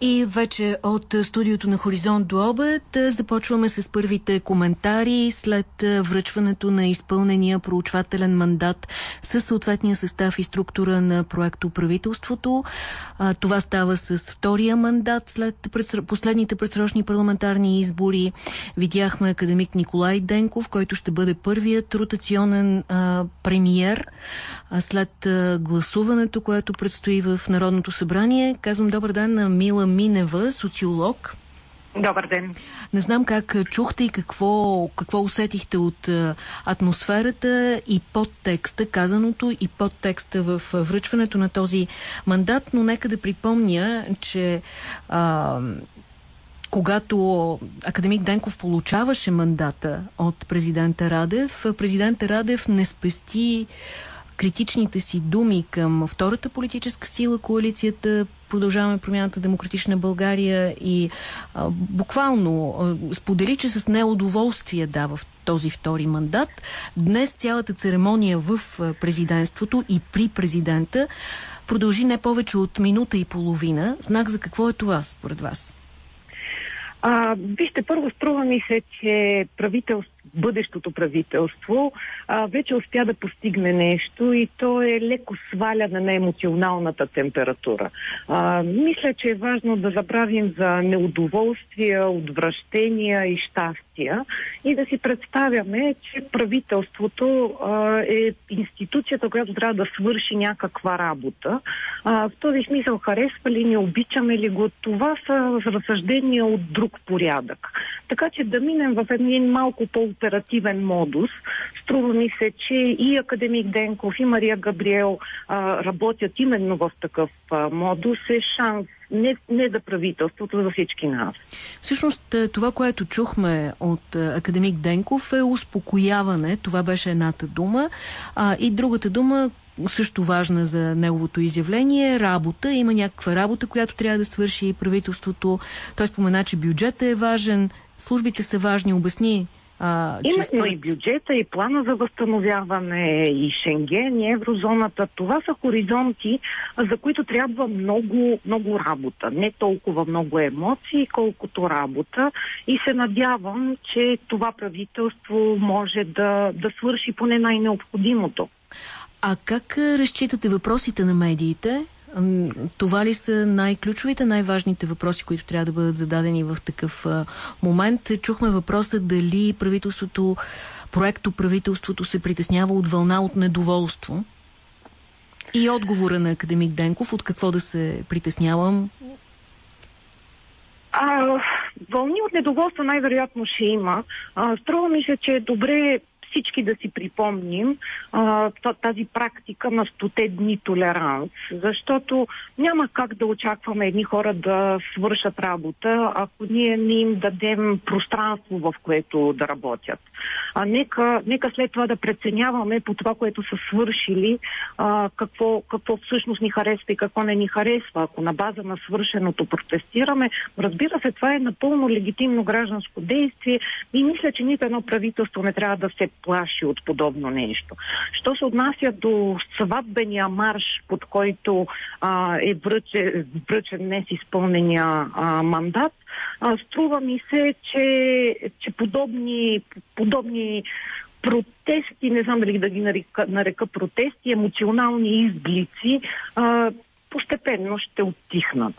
И вече от студиото на Хоризонт до обед започваме с първите коментари след връчването на изпълнения проучвателен мандат с съответния състав и структура на проекто правителството. Това става с втория мандат след последните предсрочни парламентарни избори. Видяхме академик Николай Денков, който ще бъде първият ротационен премиер след гласуването, което предстои в Народното събрание. Казвам добър ден на Мила Минева, социолог. Добър ден. Не знам как чухте и какво, какво усетихте от атмосферата и подтекста, казаното и подтекста в връчването на този мандат, но нека да припомня, че а, когато академик Денков получаваше мандата от президента Радев, президента Радев не спести критичните си думи към втората политическа сила, коалицията Продължаваме промяната Демократична България и а, буквално а, сподели, че с неудоволствие дава в този втори мандат. Днес цялата церемония в президентството и при президента продължи не повече от минута и половина. Знак за какво е това според вас? А, вижте, първо струва ми се, че правителство бъдещото правителство а, вече успя да постигне нещо и то е леко сваляне на емоционалната температура. А, мисля, че е важно да забравим за неудоволствия, отвращения и щастия и да си представяме, че правителството а, е институцията, която трябва да свърши някаква работа. А, в този смисъл харесва ли, не обичаме ли го, това са разсъждения от друг порядък. Така че да минем в един малко по оперативен модус. Струва ми се, че и академик Денков, и Мария Габриел а, работят именно в такъв а, модус. Е шанс не, не за правителството, за всички нас. Всъщност това, което чухме от академик Денков е успокояване. Това беше едната дума. А, и другата дума, също важна за неговото изявление, работа. Има някаква работа, която трябва да свърши правителството. Той спомена, че бюджетът е важен, службите са важни. Обясни а, Именно според... и бюджета, и плана за възстановяване, и Шенген, и еврозоната. Това са хоризонти, за които трябва много, много работа. Не толкова много емоции, колкото работа. И се надявам, че това правителство може да, да свърши поне най-необходимото. А как разчитате въпросите на медиите? Това ли са най-ключовите, най-важните въпроси, които трябва да бъдат зададени в такъв момент? Чухме въпроса дали правителството, проекто правителството се притеснява от вълна от недоволство. И отговора на академик Денков, от какво да се притеснявам? А, вълни от недоволство най-вероятно ще има. А, струва ми се, че е добре всички да си припомним а, тази практика на стоте дни толеранс, защото няма как да очакваме едни хора да свършат работа, ако ние не им дадем пространство, в което да работят. А нека, нека след това да преценяваме по това, което са свършили, а, какво, какво всъщност ни харесва и какво не ни харесва. Ако на база на свършеното протестираме, разбира се, това е напълно легитимно гражданско действие и мисля, че нито едно правителство не трябва да се плаши от подобно нещо. Що се отнася до сватбения марш, под който а, е връчен, днес изпълнения а, мандат, а, струва ми се, че, че подобни, подобни протести, не знам дали да ги нарека, нарека протести, емоционални изблици, а, постепенно ще оттихнат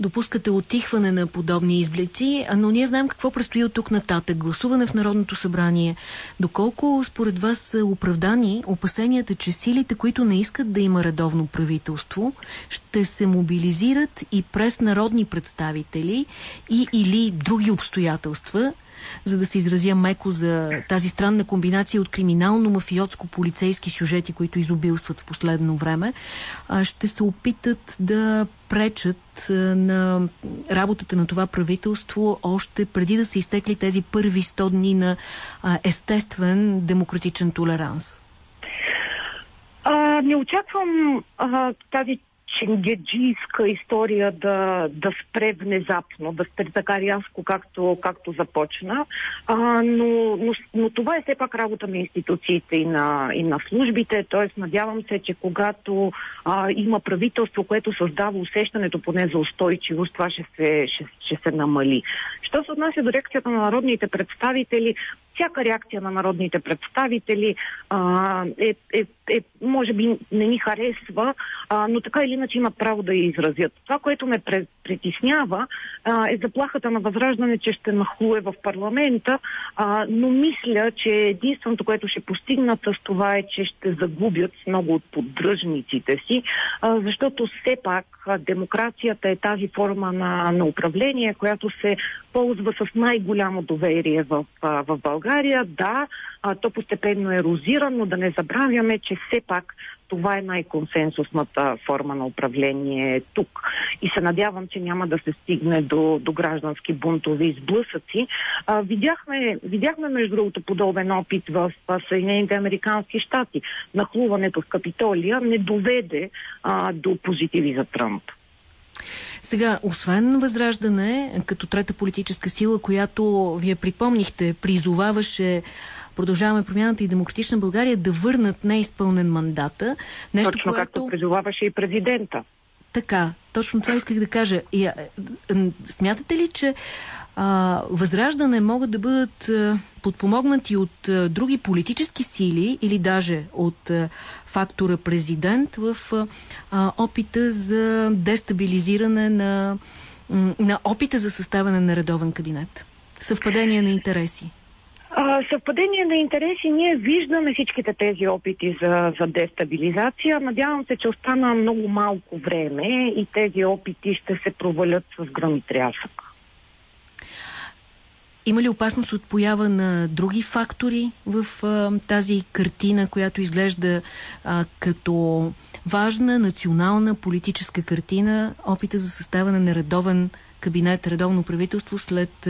допускате отихване на подобни изблици, но ние знаем какво предстои от тук нататък. Гласуване в Народното събрание. Доколко според вас са оправдани опасенията, че силите, които не искат да има редовно правителство, ще се мобилизират и през народни представители и или други обстоятелства, за да се изразя меко за тази странна комбинация от криминално-мафиотско-полицейски сюжети, които изобилстват в последно време, ще се опитат да пречат на работата на това правителство още преди да се изтекли тези първи 100 дни на естествен демократичен толеранс? Не очаквам а, тази ченгеджийска история да, да спре внезапно, да спре така рязко, както, както започна. А, но, но, но това е все пак работа на институциите и на, и на службите. Тоест, надявам се, че когато а, има правителство, което създава усещането поне за устойчивост, това ще се, ще, ще се намали. Що се отнася до реакцията на народните представители, всяка реакция на народните представители а, е, е, е, може би не ни харесва, а, но така или иначе имат право да я изразят. Това, което ме притеснява, а, е заплахата на възраждане, че ще нахлуе в парламента, а, но мисля, че единственото, което ще постигнат с това е, че ще загубят много от поддръжниците си, а, защото все пак демокрацията е тази форма на, на управление, която се ползва с най-голямо доверие в, в България. Да, а, то постепенно ерозира, но да не забравяме, че все пак това е най-консенсусната форма на управление тук. И се надявам, че няма да се стигне до, до граждански бунтови сблъсъци. А, видяхме, видяхме, между другото, подобен опит в Съединените Американски щати. Нахлуването в Капитолия не доведе а, до позитиви за Тръмп. Сега, освен Възраждане, като трета политическа сила, която вие припомнихте, призоваваше Продължаваме промяната и Демократична България да върнат неизпълнен мандата. Нещо, Точно което... както призоваваше и президента. Така, точно това исках да кажа. А, смятате ли, че а, възраждане могат да бъдат а, подпомогнати от а, други политически сили или даже от а, фактора президент в а, опита за дестабилизиране на, на опита за съставяне на редовен кабинет? Съвпадение на интереси. Съвпадение на интереси, ние виждаме всичките тези опити за, за дестабилизация. Надявам се, че остана много малко време и тези опити ще се провалят с гръм и трясък. Има ли опасност от поява на други фактори в а, тази картина, която изглежда а, като важна национална политическа картина, опита за съставане на редовен кабинет, редовно правителство след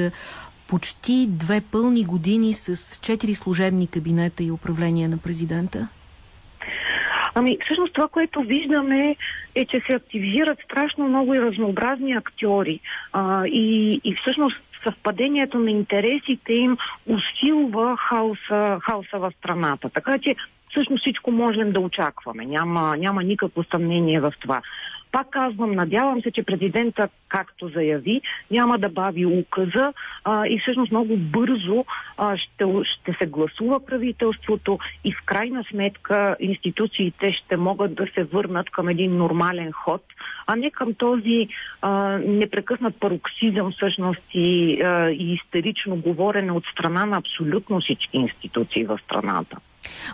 почти две пълни години с четири служебни кабинета и управление на президента? Ами, всъщност това, което виждаме е, че се активизират страшно много и разнообразни актьори. А, и, и всъщност съвпадението на интересите им усилва хаоса, хаоса в страната. Така че всъщност всичко можем да очакваме. Няма, няма никакво съмнение в това. Пак казвам, надявам се, че президента, както заяви, няма да бави указа а, и всъщност много бързо а, ще, ще се гласува правителството и в крайна сметка институциите ще могат да се върнат към един нормален ход, а не към този а, непрекъснат пароксизъм всъщност и, а, и истерично говорене от страна на абсолютно всички институции в страната.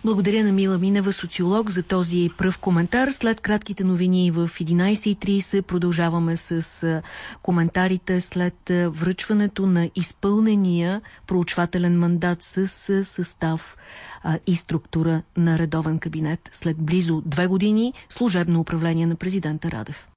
Благодаря на Мила Минева, социолог, за този пръв коментар. След кратките новини в 11.30 продължаваме с коментарите след връчването на изпълнения проучвателен мандат с състав и структура на редовен кабинет след близо две години служебно управление на президента Радев.